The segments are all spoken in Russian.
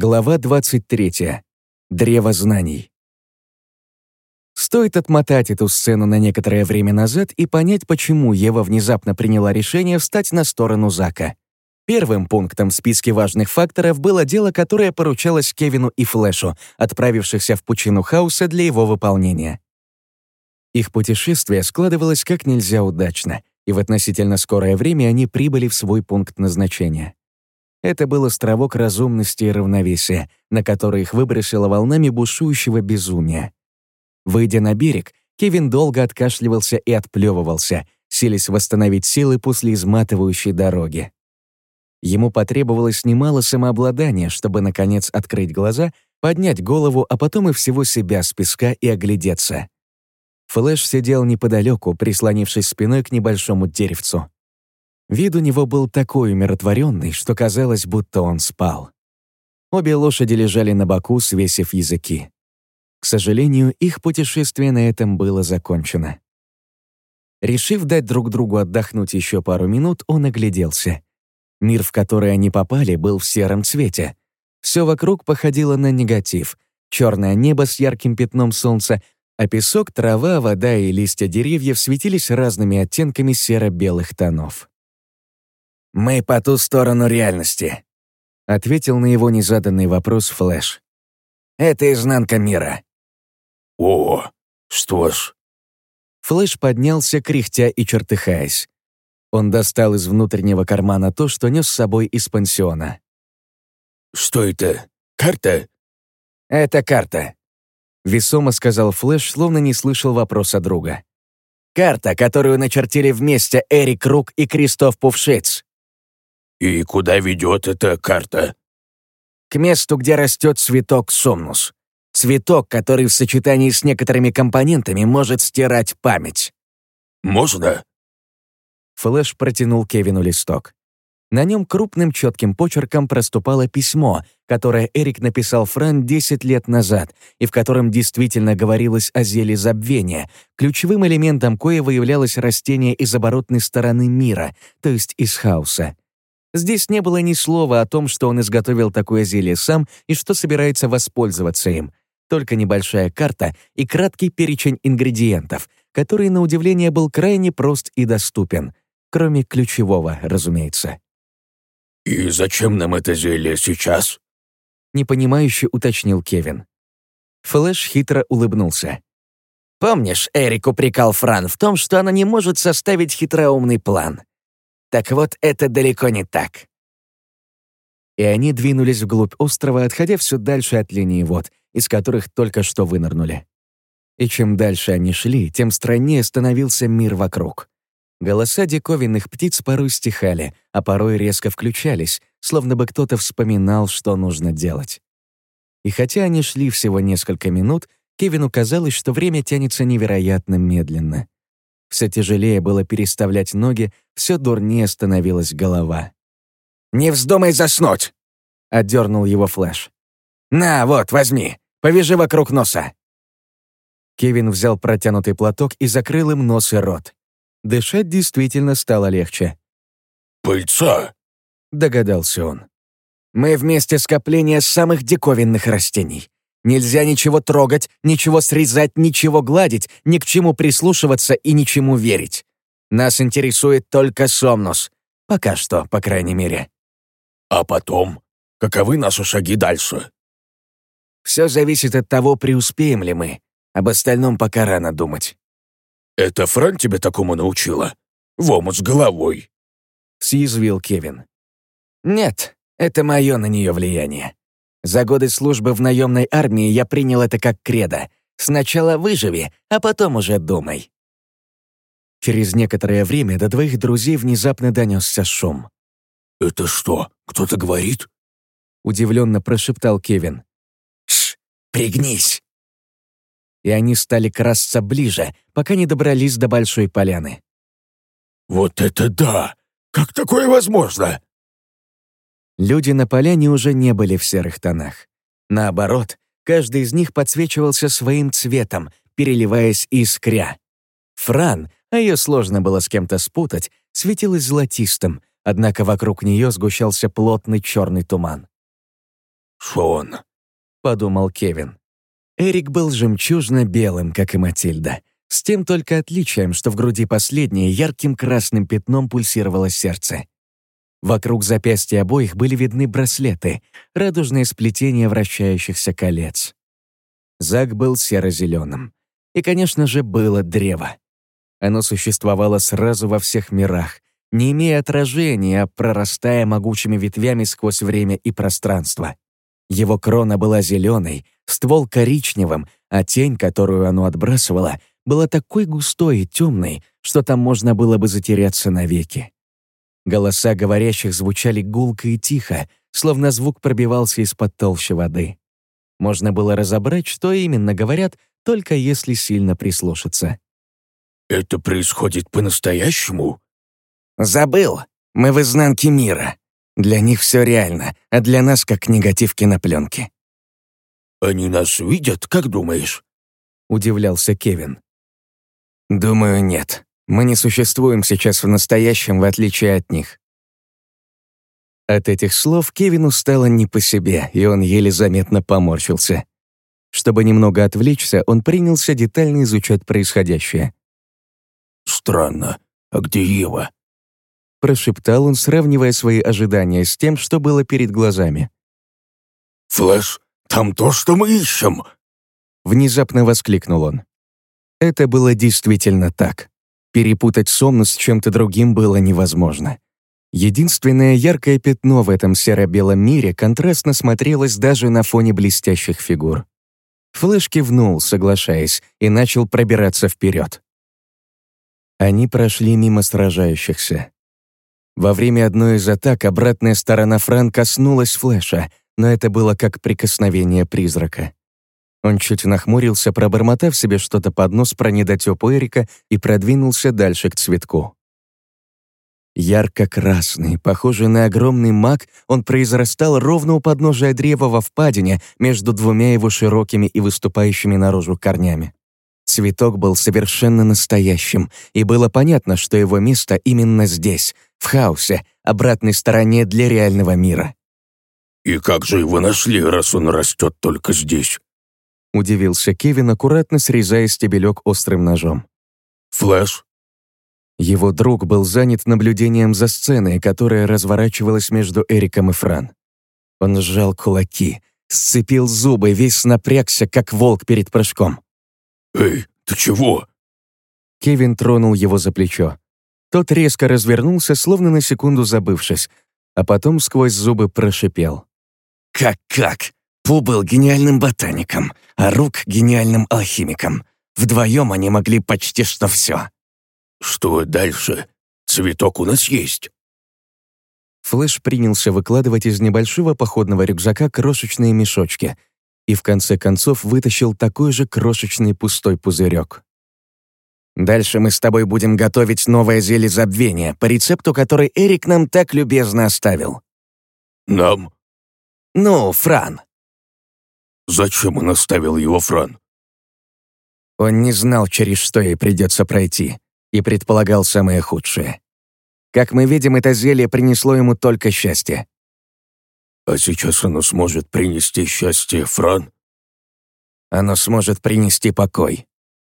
Глава 23. Древо знаний. Стоит отмотать эту сцену на некоторое время назад и понять, почему Ева внезапно приняла решение встать на сторону Зака. Первым пунктом в списке важных факторов было дело, которое поручалось Кевину и Флэшу, отправившихся в пучину хаоса для его выполнения. Их путешествие складывалось как нельзя удачно, и в относительно скорое время они прибыли в свой пункт назначения. Это был островок разумности и равновесия, на который их выбросило волнами бушующего безумия. Выйдя на берег, Кевин долго откашливался и отплевывался, силясь восстановить силы после изматывающей дороги. Ему потребовалось немало самообладания, чтобы, наконец, открыть глаза, поднять голову, а потом и всего себя с песка и оглядеться. Флэш сидел неподалеку, прислонившись спиной к небольшому деревцу. Вид у него был такой умиротворенный, что казалось, будто он спал. Обе лошади лежали на боку, свесив языки. К сожалению, их путешествие на этом было закончено. Решив дать друг другу отдохнуть еще пару минут, он огляделся. Мир, в который они попали, был в сером цвете. Все вокруг походило на негатив. Черное небо с ярким пятном солнца, а песок, трава, вода и листья деревьев светились разными оттенками серо-белых тонов. «Мы по ту сторону реальности», — ответил на его незаданный вопрос Флэш. «Это изнанка мира». «О, что ж». Флэш поднялся, кряхтя и чертыхаясь. Он достал из внутреннего кармана то, что нес с собой из пансиона. «Что это? Карта?» «Это карта», — весомо сказал Флэш, словно не слышал вопроса друга. «Карта, которую начертили вместе Эрик Рук и Кристоф Пувшиц. «И куда ведет эта карта?» «К месту, где растет цветок сомнус. Цветок, который в сочетании с некоторыми компонентами может стирать память». «Можно?» Флэш протянул Кевину листок. На нем крупным четким почерком проступало письмо, которое Эрик написал Фран 10 лет назад, и в котором действительно говорилось о зеле забвения, ключевым элементом коего являлось растение из оборотной стороны мира, то есть из хаоса. Здесь не было ни слова о том, что он изготовил такое зелье сам и что собирается воспользоваться им. Только небольшая карта и краткий перечень ингредиентов, который, на удивление, был крайне прост и доступен. Кроме ключевого, разумеется. «И зачем нам это зелье сейчас?» Непонимающе уточнил Кевин. Флэш хитро улыбнулся. «Помнишь, Эрик упрекал Фран в том, что она не может составить хитроумный план? Так вот, это далеко не так. И они двинулись вглубь острова, отходя все дальше от линии вод, из которых только что вынырнули. И чем дальше они шли, тем страннее становился мир вокруг. Голоса диковинных птиц порой стихали, а порой резко включались, словно бы кто-то вспоминал, что нужно делать. И хотя они шли всего несколько минут, Кевину казалось, что время тянется невероятно медленно. Все тяжелее было переставлять ноги, все дурнее становилась голова. «Не вздумай заснуть!» — отдернул его Флэш. «На, вот, возьми, повяжи вокруг носа». Кевин взял протянутый платок и закрыл им нос и рот. Дышать действительно стало легче. «Пыльца!» — догадался он. «Мы вместе скопление самых диковинных растений. Нельзя ничего трогать, ничего срезать, ничего гладить, ни к чему прислушиваться и ничему верить. Нас интересует только Сомнус. Пока что, по крайней мере. А потом? Каковы наши шаги дальше? Все зависит от того, преуспеем ли мы. Об остальном пока рано думать. Это Фран тебя такому научила? В омут с головой. Съязвил Кевин. Нет, это мое на нее влияние. За годы службы в наемной армии я принял это как кредо. Сначала выживи, а потом уже думай. Через некоторое время до двоих друзей внезапно донесся шум. «Это что, кто-то говорит?» Удивленно прошептал Кевин. «Шш, пригнись!» И они стали красться ближе, пока не добрались до большой поляны. «Вот это да! Как такое возможно?» Люди на поляне уже не были в серых тонах. Наоборот, каждый из них подсвечивался своим цветом, переливаясь искря. Фран, а ее сложно было с кем-то спутать, светилась золотистым, однако вокруг нее сгущался плотный черный туман. Шон», — подумал Кевин. Эрик был жемчужно-белым, как и Матильда, с тем только отличием, что в груди последней ярким красным пятном пульсировало сердце. Вокруг запястья обоих были видны браслеты, радужные сплетения вращающихся колец. Зак был серо-зеленым. И, конечно же, было древо. Оно существовало сразу во всех мирах, не имея отражения, а прорастая могучими ветвями сквозь время и пространство. Его крона была зеленой, ствол коричневым, а тень, которую оно отбрасывало, была такой густой и темной, что там можно было бы затеряться навеки. Голоса говорящих звучали гулко и тихо, словно звук пробивался из-под толщи воды. Можно было разобрать, что именно говорят, только если сильно прислушаться. «Это происходит по-настоящему?» «Забыл. Мы в изнанке мира. Для них все реально, а для нас как негатив кинопленки». «Они нас видят, как думаешь?» — удивлялся Кевин. «Думаю, нет. Мы не существуем сейчас в настоящем, в отличие от них». От этих слов Кевину стало не по себе, и он еле заметно поморщился. Чтобы немного отвлечься, он принялся детально изучать происходящее. «Странно. А где Ева?» Прошептал он, сравнивая свои ожидания с тем, что было перед глазами. «Флэш, там то, что мы ищем!» Внезапно воскликнул он. Это было действительно так. Перепутать Сомну с чем-то другим было невозможно. Единственное яркое пятно в этом серо-белом мире контрастно смотрелось даже на фоне блестящих фигур. Флэш кивнул, соглашаясь, и начал пробираться вперед. Они прошли мимо сражающихся. Во время одной из атак обратная сторона Фран коснулась Флэша, но это было как прикосновение призрака. Он чуть нахмурился, пробормотав себе что-то под нос про недотёпу Эрика и продвинулся дальше к цветку. Ярко-красный, похожий на огромный маг, он произрастал ровно у подножия древа во впадине между двумя его широкими и выступающими наружу корнями. Цветок был совершенно настоящим, и было понятно, что его место именно здесь, в хаосе, обратной стороне для реального мира. «И как же его нашли, раз он растет только здесь?» Удивился Кевин, аккуратно срезая стебелек острым ножом. «Флэш?» Его друг был занят наблюдением за сценой, которая разворачивалась между Эриком и Фран. Он сжал кулаки, сцепил зубы, весь напрягся, как волк перед прыжком. «Эй, ты чего?» Кевин тронул его за плечо. Тот резко развернулся, словно на секунду забывшись, а потом сквозь зубы прошипел. «Как-как? Пу был гениальным ботаником, а Рук — гениальным алхимиком. Вдвоем они могли почти что все». «Что дальше? Цветок у нас есть». Флэш принялся выкладывать из небольшого походного рюкзака крошечные мешочки — и в конце концов вытащил такой же крошечный пустой пузырек. «Дальше мы с тобой будем готовить новое зелье забвения по рецепту, который Эрик нам так любезно оставил». «Нам?» «Ну, Фран». «Зачем он оставил его, Фран?» Он не знал, через что ей придется пройти, и предполагал самое худшее. Как мы видим, это зелье принесло ему только счастье. А сейчас оно сможет принести счастье, Фран? Оно сможет принести покой.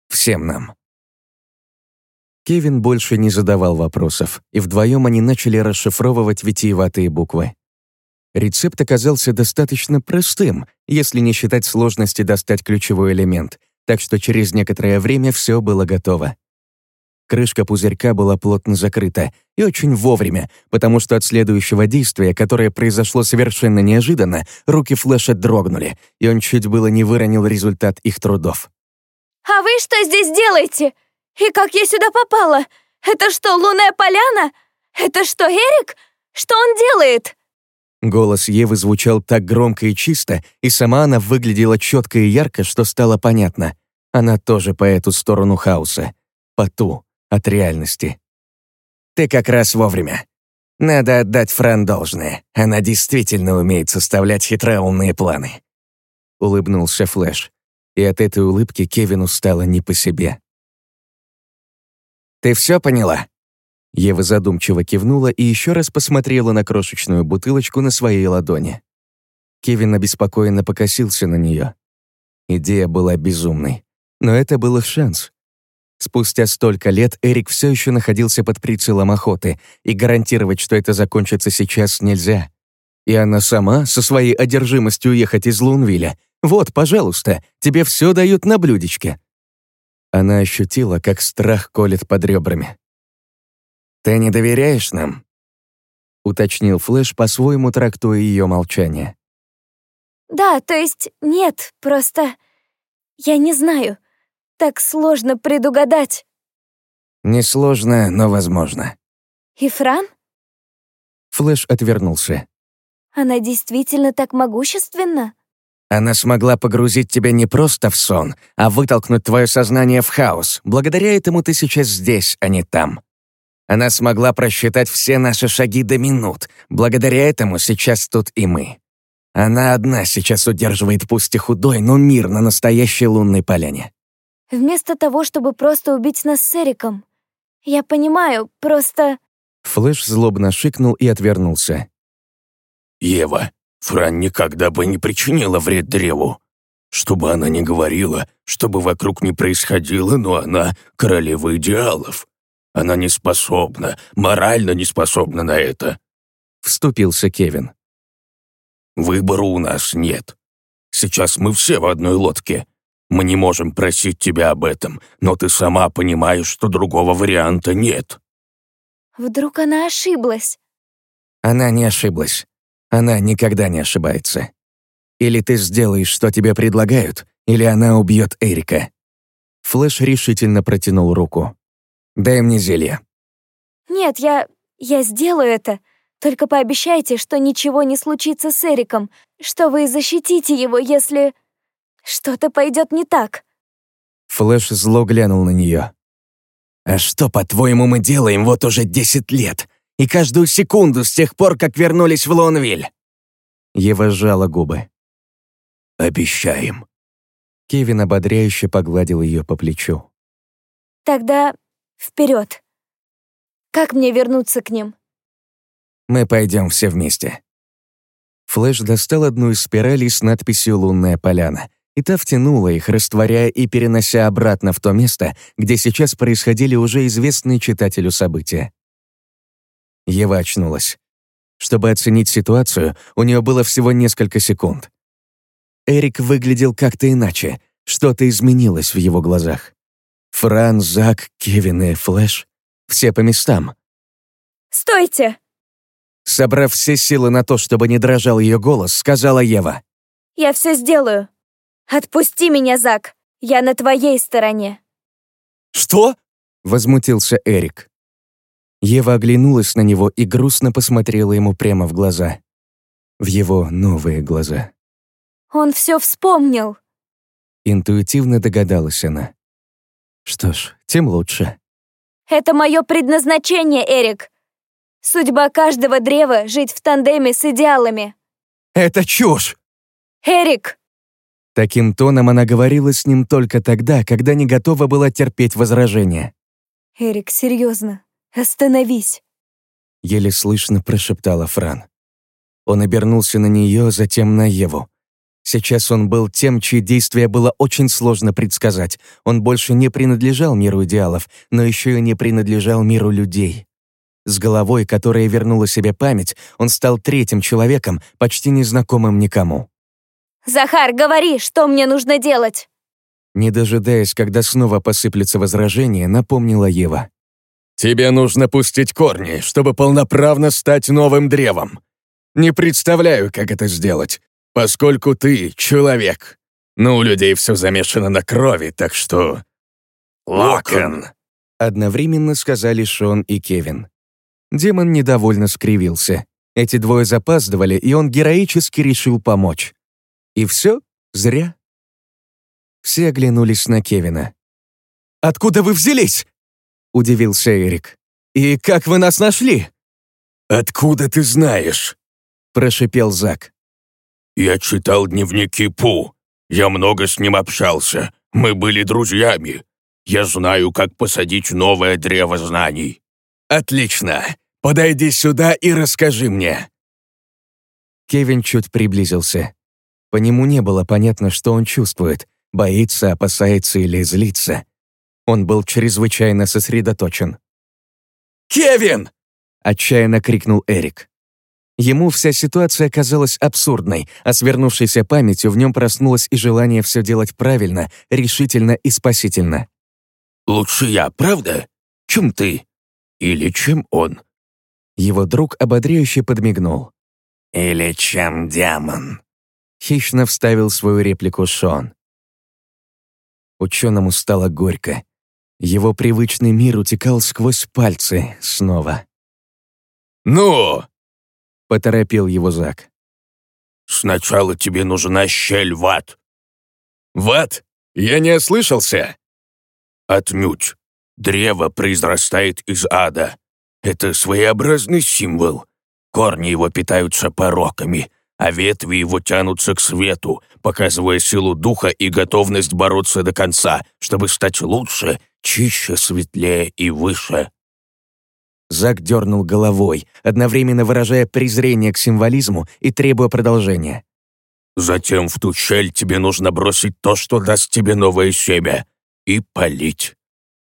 Всем нам. Кевин больше не задавал вопросов, и вдвоем они начали расшифровывать витиеватые буквы. Рецепт оказался достаточно простым, если не считать сложности достать ключевой элемент, так что через некоторое время все было готово. Крышка пузырька была плотно закрыта, и очень вовремя, потому что от следующего действия, которое произошло совершенно неожиданно, руки Флэша дрогнули, и он чуть было не выронил результат их трудов. «А вы что здесь делаете? И как я сюда попала? Это что, лунная поляна? Это что, Эрик? Что он делает?» Голос Евы звучал так громко и чисто, и сама она выглядела четко и ярко, что стало понятно. Она тоже по эту сторону хаоса. По ту, от реальности. «Ты как раз вовремя. Надо отдать Фран должное. Она действительно умеет составлять хитроумные планы». Улыбнулся Флэш, и от этой улыбки Кевину стало не по себе. «Ты все поняла?» Ева задумчиво кивнула и еще раз посмотрела на крошечную бутылочку на своей ладони. Кевин обеспокоенно покосился на нее. Идея была безумной, но это был их шанс. Спустя столько лет Эрик все еще находился под прицелом охоты, и гарантировать, что это закончится сейчас, нельзя. И она сама, со своей одержимостью уехать из Лунвилля, вот, пожалуйста, тебе все дают на блюдечке. Она ощутила, как страх колет под ребрами. «Ты не доверяешь нам?» — уточнил Флэш, по-своему трактуя ее молчание. Да, то есть нет, просто... Я не знаю. Так сложно предугадать. Несложно, но возможно. И Фран? Флэш отвернулся. Она действительно так могущественна? Она смогла погрузить тебя не просто в сон, а вытолкнуть твое сознание в хаос. Благодаря этому ты сейчас здесь, а не там. Она смогла просчитать все наши шаги до минут. Благодаря этому сейчас тут и мы. Она одна сейчас удерживает пусть и худой, но мир на настоящей лунной поляне. Вместо того, чтобы просто убить нас с Эриком. Я понимаю, просто... Флэш злобно шикнул и отвернулся. «Ева, Фран никогда бы не причинила вред древу. Что бы она ни говорила, что бы вокруг ни происходило, но она королева идеалов. Она не способна, морально не способна на это», — вступился Кевин. Выбора у нас нет. Сейчас мы все в одной лодке. Мы не можем просить тебя об этом, но ты сама понимаешь, что другого варианта нет». Вдруг она ошиблась? Она не ошиблась. Она никогда не ошибается. Или ты сделаешь, что тебе предлагают, или она убьет Эрика. Флэш решительно протянул руку. «Дай мне зелье». «Нет, я... я сделаю это. Только пообещайте, что ничего не случится с Эриком, что вы защитите его, если что-то пойдет не так». Флэш зло глянул на нее. «А что, по-твоему, мы делаем вот уже десять лет? И каждую секунду с тех пор, как вернулись в Лонвиль?» Ева сжала губы. «Обещаем». Кевин ободряюще погладил ее по плечу. «Тогда вперед. Как мне вернуться к ним?» Мы пойдем все вместе». Флэш достал одну из спиралей с надписью «Лунная поляна», и та втянула их, растворяя и перенося обратно в то место, где сейчас происходили уже известные читателю события. Ева очнулась. Чтобы оценить ситуацию, у нее было всего несколько секунд. Эрик выглядел как-то иначе, что-то изменилось в его глазах. Фран, Зак, Кевин и Флэш — все по местам. «Стойте!» Собрав все силы на то, чтобы не дрожал ее голос, сказала Ева. «Я все сделаю. Отпусти меня, Зак. Я на твоей стороне». «Что?» — возмутился Эрик. Ева оглянулась на него и грустно посмотрела ему прямо в глаза. В его новые глаза. «Он все вспомнил!» Интуитивно догадалась она. Что ж, тем лучше. «Это мое предназначение, Эрик. Судьба каждого древа — жить в тандеме с идеалами. Это чушь! Эрик! Таким тоном она говорила с ним только тогда, когда не готова была терпеть возражения. Эрик, серьезно, остановись. Еле слышно прошептала Фран. Он обернулся на нее, затем на Еву. Сейчас он был тем, чьи действия было очень сложно предсказать. Он больше не принадлежал миру идеалов, но еще и не принадлежал миру людей. С головой, которая вернула себе память, он стал третьим человеком, почти незнакомым никому. «Захар, говори, что мне нужно делать?» Не дожидаясь, когда снова посыплются возражения, напомнила Ева. «Тебе нужно пустить корни, чтобы полноправно стать новым древом. Не представляю, как это сделать, поскольку ты — человек. Но у людей все замешано на крови, так что...» «Локон!» Одновременно сказали Шон и Кевин. Демон недовольно скривился. Эти двое запаздывали, и он героически решил помочь. И все зря. Все оглянулись на Кевина. «Откуда вы взялись?» — удивился Эрик. «И как вы нас нашли?» «Откуда ты знаешь?» — прошипел Зак. «Я читал дневники Пу. Я много с ним общался. Мы были друзьями. Я знаю, как посадить новое древо знаний». «Отлично. Подойди сюда и расскажи мне». Кевин чуть приблизился. По нему не было понятно, что он чувствует, боится, опасается или злится. Он был чрезвычайно сосредоточен. «Кевин!» — отчаянно крикнул Эрик. Ему вся ситуация казалась абсурдной, а свернувшейся памятью в нем проснулось и желание все делать правильно, решительно и спасительно. «Лучше я, правда? Чем ты? Или чем он?» Его друг ободряюще подмигнул. «Или чем демон?» Хищно вставил свою реплику Шон. Ученому стало горько. Его привычный мир утекал сквозь пальцы снова. «Ну!» — поторопил его Зак. «Сначала тебе нужна щель в ад». «В ад? Я не ослышался?» «Отнюдь. Древо произрастает из ада. Это своеобразный символ. Корни его питаются пороками, а ветви его тянутся к свету, показывая силу духа и готовность бороться до конца, чтобы стать лучше, чище, светлее и выше. Зак дернул головой, одновременно выражая презрение к символизму и требуя продолжения. «Затем в ту щель тебе нужно бросить то, что даст тебе новое семя, и полить.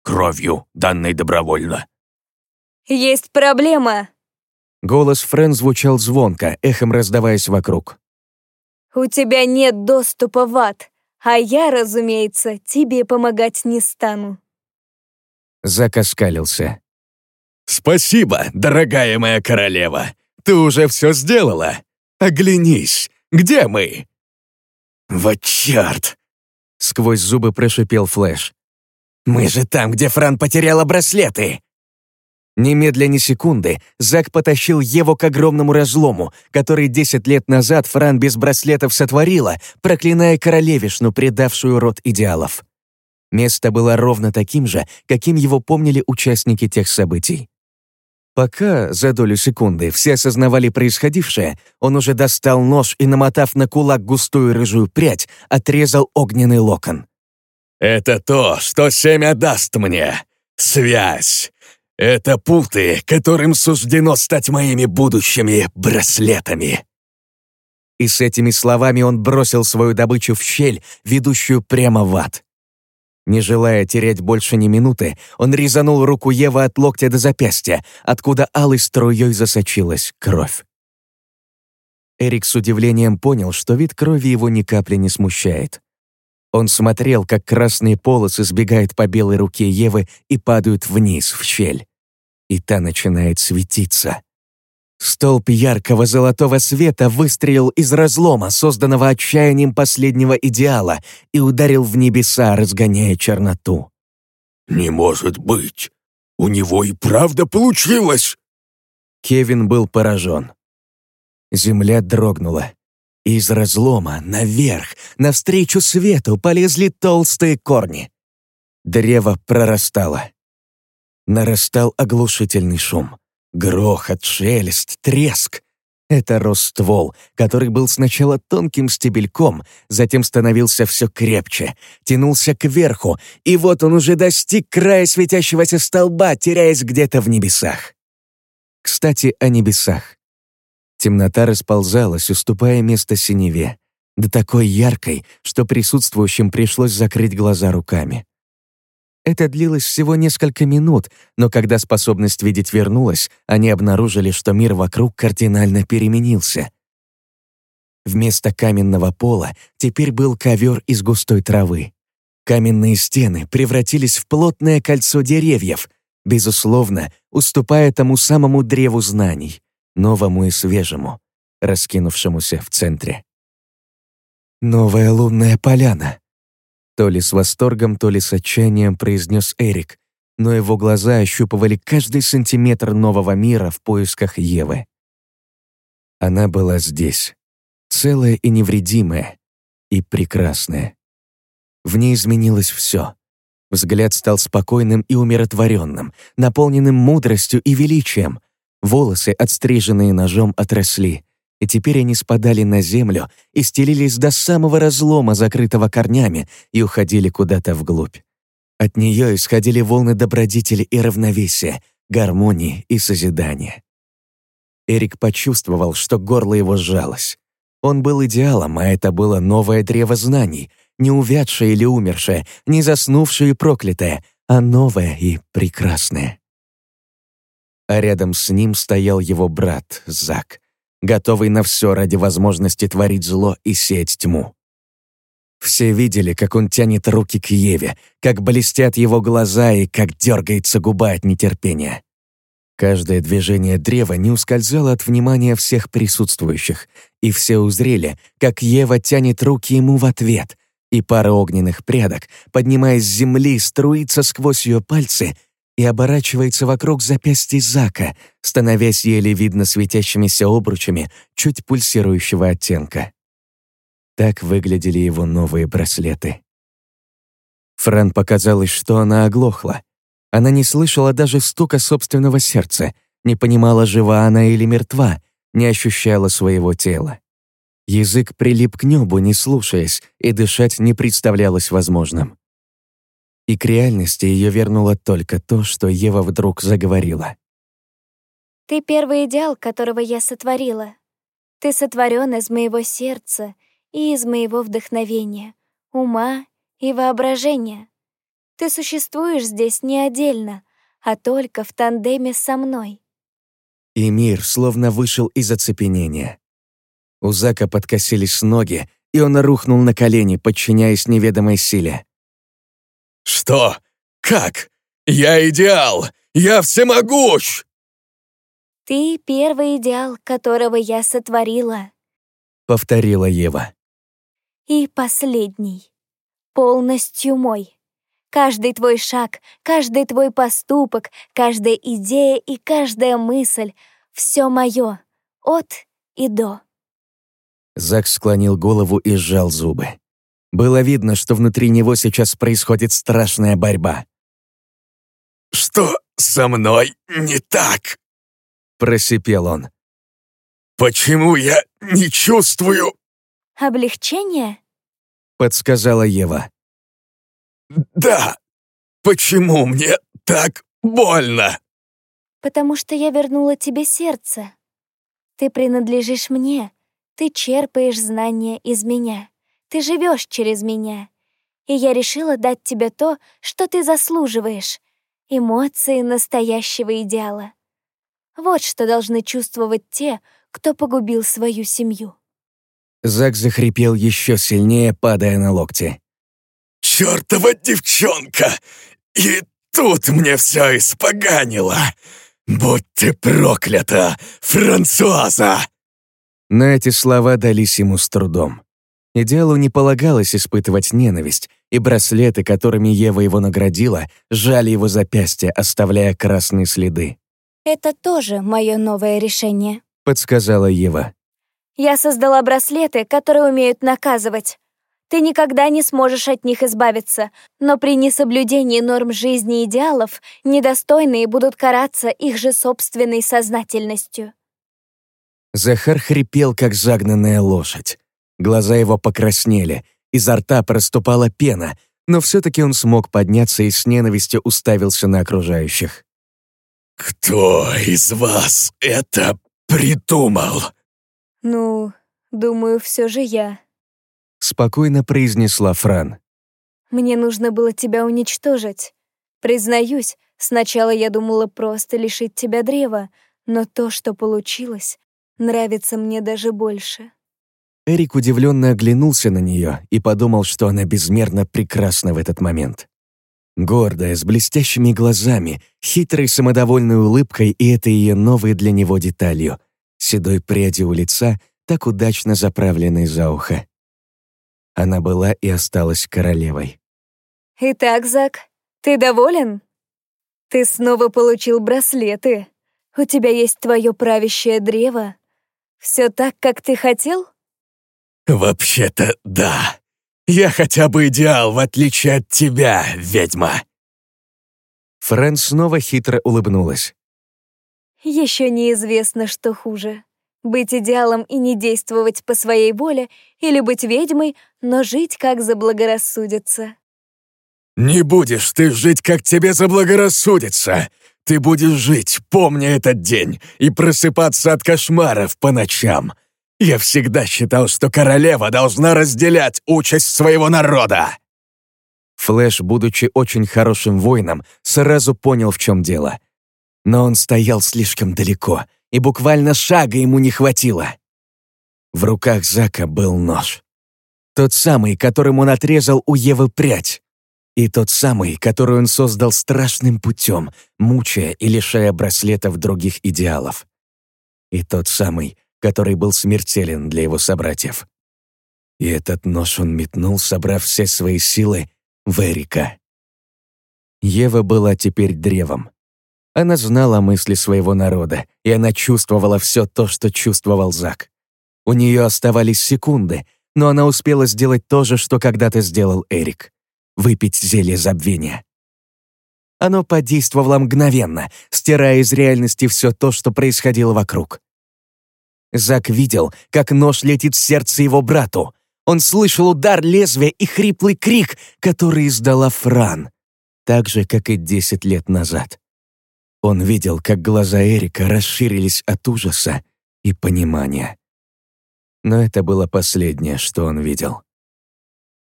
Кровью, данной добровольно». «Есть проблема!» Голос Френ звучал звонко, эхом раздаваясь вокруг. «У тебя нет доступа в ад, а я, разумеется, тебе помогать не стану». Зак оскалился. «Спасибо, дорогая моя королева. Ты уже все сделала. Оглянись, где мы?» «Вот черт!» — сквозь зубы прошипел Флэш. «Мы же там, где Фран потеряла браслеты!» Немедля секунды Зак потащил Еву к огромному разлому, который десять лет назад Фран без браслетов сотворила, проклиная королевишну, предавшую род идеалов. Место было ровно таким же, каким его помнили участники тех событий. Пока, за долю секунды, все осознавали происходившее, он уже достал нож и, намотав на кулак густую рыжую прядь, отрезал огненный локон. «Это то, что семя даст мне. Связь. Это путы, которым суждено стать моими будущими браслетами». И с этими словами он бросил свою добычу в щель, ведущую прямо в ад. Не желая терять больше ни минуты, он резанул руку Евы от локтя до запястья, откуда алой струей засочилась кровь. Эрик с удивлением понял, что вид крови его ни капли не смущает. Он смотрел, как красные полосы сбегают по белой руке Евы и падают вниз, в щель. И та начинает светиться. Столб яркого золотого света выстрелил из разлома, созданного отчаянием последнего идеала, и ударил в небеса, разгоняя черноту. «Не может быть! У него и правда получилось!» Кевин был поражен. Земля дрогнула. Из разлома наверх, навстречу свету, полезли толстые корни. Древо прорастало. Нарастал оглушительный шум. Грохот, шелест, треск. Это рос ствол, который был сначала тонким стебельком, затем становился все крепче, тянулся кверху, и вот он уже достиг края светящегося столба, теряясь где-то в небесах. Кстати, о небесах. Темнота расползалась, уступая место синеве, да такой яркой, что присутствующим пришлось закрыть глаза руками. Это длилось всего несколько минут, но когда способность видеть вернулась, они обнаружили, что мир вокруг кардинально переменился. Вместо каменного пола теперь был ковер из густой травы. Каменные стены превратились в плотное кольцо деревьев, безусловно, уступая тому самому древу знаний, новому и свежему, раскинувшемуся в центре. «Новая лунная поляна», то ли с восторгом, то ли с отчаянием произнес Эрик, но его глаза ощупывали каждый сантиметр нового мира в поисках Евы. Она была здесь, целая и невредимая, и прекрасная. В ней изменилось все. Взгляд стал спокойным и умиротворенным, наполненным мудростью и величием. Волосы, отстриженные ножом, отросли и теперь они спадали на землю и стелились до самого разлома, закрытого корнями, и уходили куда-то вглубь. От нее исходили волны добродетели и равновесия, гармонии и созидания. Эрик почувствовал, что горло его сжалось. Он был идеалом, а это было новое древо знаний, не увядшее или умершее, не заснувшее и проклятое, а новое и прекрасное. А рядом с ним стоял его брат, Зак, готовый на все ради возможности творить зло и сеять тьму. Все видели, как он тянет руки к Еве, как блестят его глаза и как дергается губа от нетерпения. Каждое движение древа не ускользало от внимания всех присутствующих, и все узрели, как Ева тянет руки ему в ответ, и пара огненных прядок, поднимаясь с земли, струится сквозь ее пальцы и оборачивается вокруг запястья Зака, становясь еле видно светящимися обручами чуть пульсирующего оттенка. Так выглядели его новые браслеты. Фран показалось, что она оглохла, она не слышала даже стука собственного сердца, не понимала, жива она или мертва, не ощущала своего тела. Язык прилип к небу, не слушаясь, и дышать не представлялось возможным. И к реальности ее вернуло только то, что Ева вдруг заговорила. «Ты первый идеал, которого я сотворила. Ты сотворен из моего сердца и из моего вдохновения, ума и воображения. Ты существуешь здесь не отдельно, а только в тандеме со мной. И мир словно вышел из оцепенения. У Зака подкосились ноги, и он рухнул на колени, подчиняясь неведомой силе. «Что? Как? Я идеал! Я всемогущ!» «Ты первый идеал, которого я сотворила», — повторила Ева. «И последний. Полностью мой. Каждый твой шаг, каждый твой поступок, каждая идея и каждая мысль — все мое, от и до. Зак склонил голову и сжал зубы. Было видно, что внутри него сейчас происходит страшная борьба. «Что со мной не так?» — просипел он. «Почему я не чувствую...» «Облегчение?» — подсказала Ева. «Да! Почему мне так больно?» «Потому что я вернула тебе сердце. Ты принадлежишь мне, ты черпаешь знания из меня, ты живешь через меня. И я решила дать тебе то, что ты заслуживаешь — эмоции настоящего идеала. Вот что должны чувствовать те, кто погубил свою семью». Зак захрипел еще сильнее, падая на локти чертова девчонка! И тут мне все испоганило! Будь ты проклята, Франсуаза!» Но эти слова дались ему с трудом. Идеалу не полагалось испытывать ненависть, и браслеты, которыми Ева его наградила, сжали его запястья, оставляя красные следы. «Это тоже мое новое решение», — подсказала Ева. «Я создала браслеты, которые умеют наказывать. Ты никогда не сможешь от них избавиться, но при несоблюдении норм жизни и идеалов недостойные будут караться их же собственной сознательностью. Захар хрипел, как загнанная лошадь. Глаза его покраснели, изо рта проступала пена, но все-таки он смог подняться и с ненавистью уставился на окружающих. «Кто из вас это придумал?» «Ну, думаю, все же я», спокойно произнесла Фран. «Мне нужно было тебя уничтожить. Признаюсь, сначала я думала просто лишить тебя древа, но то, что получилось, нравится мне даже больше». Эрик удивленно оглянулся на нее и подумал, что она безмерно прекрасна в этот момент. Гордая, с блестящими глазами, хитрой самодовольной улыбкой и этой ее новой для него деталью, седой прядью у лица, так удачно заправленной за ухо. Она была и осталась королевой. «Итак, Зак, ты доволен? Ты снова получил браслеты. У тебя есть твое правящее древо. Все так, как ты хотел?» «Вообще-то да. Я хотя бы идеал, в отличие от тебя, ведьма». Фрэн снова хитро улыбнулась. Еще неизвестно, что хуже быть идеалом и не действовать по своей воле, или быть ведьмой, но жить как заблагорассудится. «Не будешь ты жить, как тебе заблагорассудится! Ты будешь жить, помня этот день, и просыпаться от кошмаров по ночам. Я всегда считал, что королева должна разделять участь своего народа!» Флэш, будучи очень хорошим воином, сразу понял, в чем дело. Но он стоял слишком далеко, и буквально шага ему не хватило. В руках Зака был нож. Тот самый, которым он отрезал у Евы прядь. И тот самый, который он создал страшным путем, мучая и лишая браслетов других идеалов. И тот самый, который был смертелен для его собратьев. И этот нож он метнул, собрав все свои силы, в Эрика. Ева была теперь древом. Она знала мысли своего народа, и она чувствовала все то, что чувствовал Зак. У нее оставались секунды, но она успела сделать то же, что когда-то сделал Эрик — выпить зелье забвения. Оно подействовало мгновенно, стирая из реальности все то, что происходило вокруг. Зак видел, как нож летит в сердце его брату. Он слышал удар лезвия и хриплый крик, который издала Фран, так же, как и десять лет назад. Он видел, как глаза Эрика расширились от ужаса и понимания. Но это было последнее, что он видел.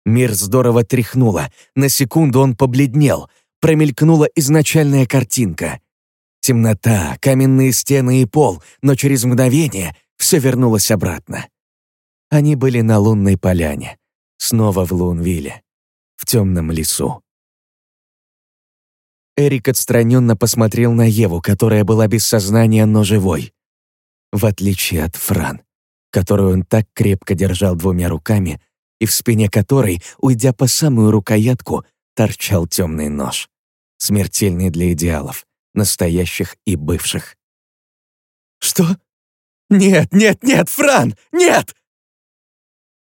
Мир здорово тряхнуло, на секунду он побледнел, промелькнула изначальная картинка. Темнота, каменные стены и пол, но через мгновение все вернулось обратно. Они были на лунной поляне, снова в Лунвилле, в темном лесу. Эрик отстраненно посмотрел на Еву, которая была без сознания, но живой. В отличие от Фран которую он так крепко держал двумя руками, и в спине которой, уйдя по самую рукоятку, торчал темный нож, смертельный для идеалов, настоящих и бывших. «Что? Нет, нет, нет, Фран, нет!»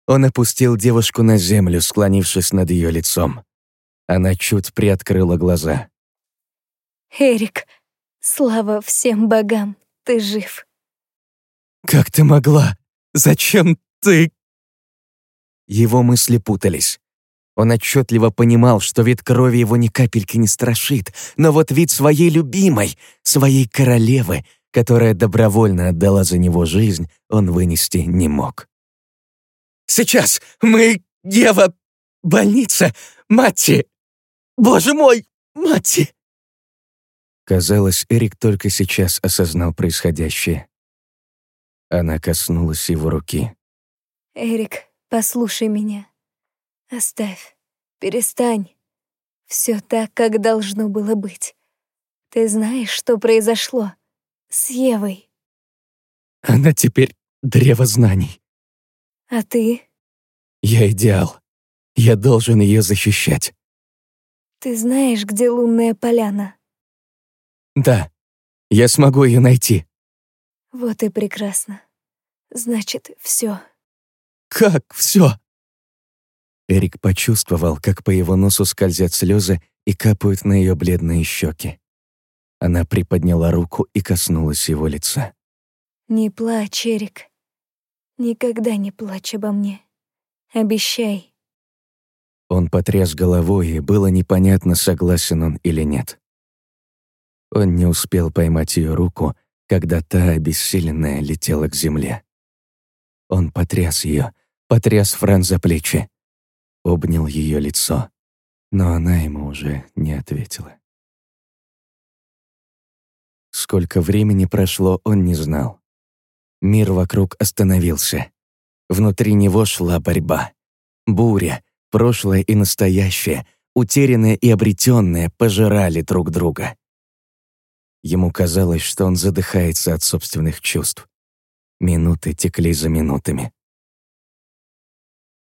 Он опустил девушку на землю, склонившись над ее лицом. Она чуть приоткрыла глаза. «Эрик, слава всем богам, ты жив!» «Как ты могла?» Зачем ты...» Его мысли путались. Он отчетливо понимал, что вид крови его ни капельки не страшит, но вот вид своей любимой, своей королевы, которая добровольно отдала за него жизнь, он вынести не мог. «Сейчас мы... Ева... Больница... Матти... Боже мой, Матти!» Казалось, Эрик только сейчас осознал происходящее. Она коснулась его руки. «Эрик, послушай меня. Оставь. Перестань. Все так, как должно было быть. Ты знаешь, что произошло с Евой?» «Она теперь древо знаний». «А ты?» «Я идеал. Я должен ее защищать». «Ты знаешь, где лунная поляна?» «Да. Я смогу ее найти». Вот и прекрасно. Значит, все. Как все? Эрик почувствовал, как по его носу скользят слезы и капают на ее бледные щеки. Она приподняла руку и коснулась его лица. «Не плачь, Эрик. Никогда не плачь обо мне. Обещай». Он потряс головой, и было непонятно, согласен он или нет. Он не успел поймать ее руку, когда та, обессиленная, летела к земле. Он потряс ее, потряс Фран за плечи, обнял ее лицо, но она ему уже не ответила. Сколько времени прошло, он не знал. Мир вокруг остановился. Внутри него шла борьба. Буря, прошлое и настоящее, утерянное и обретенное, пожирали друг друга. Ему казалось, что он задыхается от собственных чувств. Минуты текли за минутами.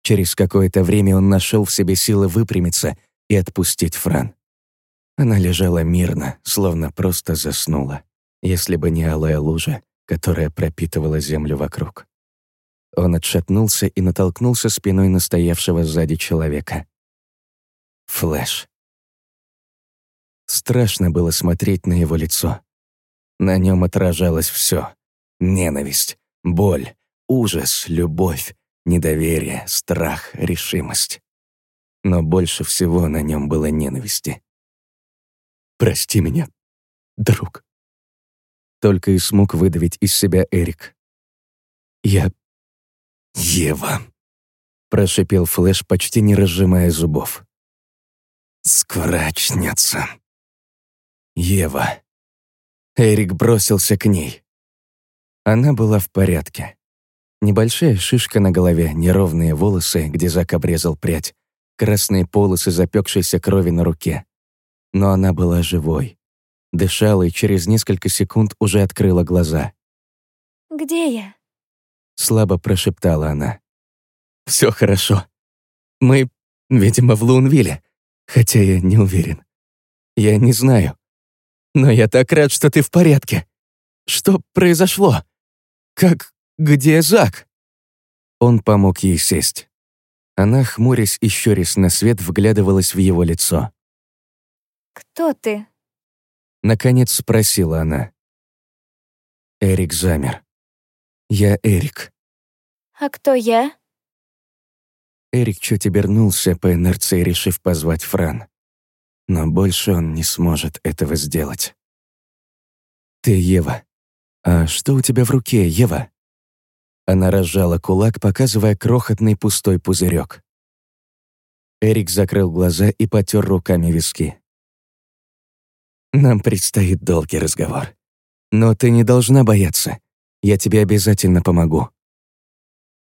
Через какое-то время он нашел в себе силы выпрямиться и отпустить Фран. Она лежала мирно, словно просто заснула, если бы не алая лужа, которая пропитывала землю вокруг. Он отшатнулся и натолкнулся спиной на стоявшего сзади человека. Флэш. Страшно было смотреть на его лицо. На нем отражалось все: Ненависть, боль, ужас, любовь, недоверие, страх, решимость. Но больше всего на нем было ненависти. «Прости меня. друг. Только и смог выдавить из себя Эрик. Я... Ева. Прошипел Флэш, почти не разжимая зубов. Скворачница. Ева. Эрик бросился к ней. Она была в порядке. Небольшая шишка на голове, неровные волосы, где Зак обрезал прядь, красные полосы запекшейся крови на руке. Но она была живой. Дышала и через несколько секунд уже открыла глаза. «Где я?» Слабо прошептала она. Все хорошо. Мы, видимо, в Лунвилле, хотя я не уверен. Я не знаю. Но я так рад, что ты в порядке. Что произошло? Как... где Зак?» Он помог ей сесть. Она, хмурясь и щурясь на свет, вглядывалась в его лицо. «Кто ты?» Наконец спросила она. Эрик замер. «Я Эрик». «А кто я?» Эрик чуть обернулся по инерции, решив позвать Фран. Но больше он не сможет этого сделать. «Ты Ева. А что у тебя в руке, Ева?» Она разжала кулак, показывая крохотный пустой пузырек. Эрик закрыл глаза и потер руками виски. «Нам предстоит долгий разговор. Но ты не должна бояться. Я тебе обязательно помогу».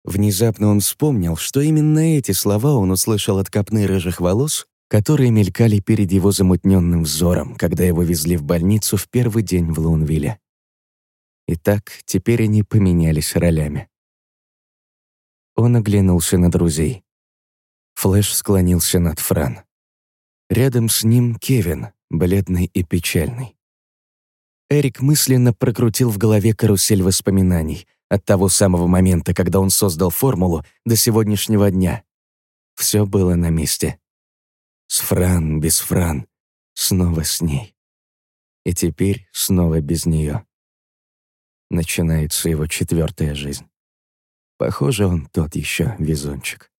Внезапно он вспомнил, что именно эти слова он услышал от копны рыжих волос, которые мелькали перед его замутненным взором, когда его везли в больницу в первый день в Лунвилле. Итак, теперь они поменялись ролями. Он оглянулся на друзей. Флэш склонился над Фран. Рядом с ним Кевин, бледный и печальный. Эрик мысленно прокрутил в голове карусель воспоминаний от того самого момента, когда он создал формулу, до сегодняшнего дня. Все было на месте. С Фран, без Фран, снова с ней. И теперь снова без нее. Начинается его четвертая жизнь. Похоже, он тот еще везунчик.